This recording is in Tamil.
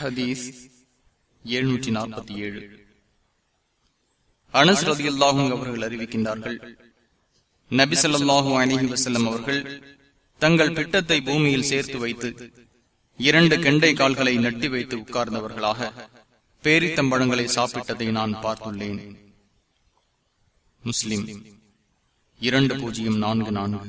ஹதீஸ் எழுநூற்றி நாற்பத்தி ஏழு அனஸ் ரதி அல்லாஹும் அவர்கள் அறிவிக்கின்றார்கள் நபி ஸல்லல்லாஹு அலைஹி வஸல்லம் அவர்கள் தங்கள் பிட்டத்தை பூமியில் சேர்த்து வைத்து இரண்டு கெண்டை கால்களை நட்டி வைத்து உட்கார்ந்தவர்களாக பேரித்தம்பழங்களை சாப்பிட்டதை நான் பார்த்துள்ளேன். முஸ்லிம் இரண்டு பூஜ்ஜியம் நான்கு நான்கு.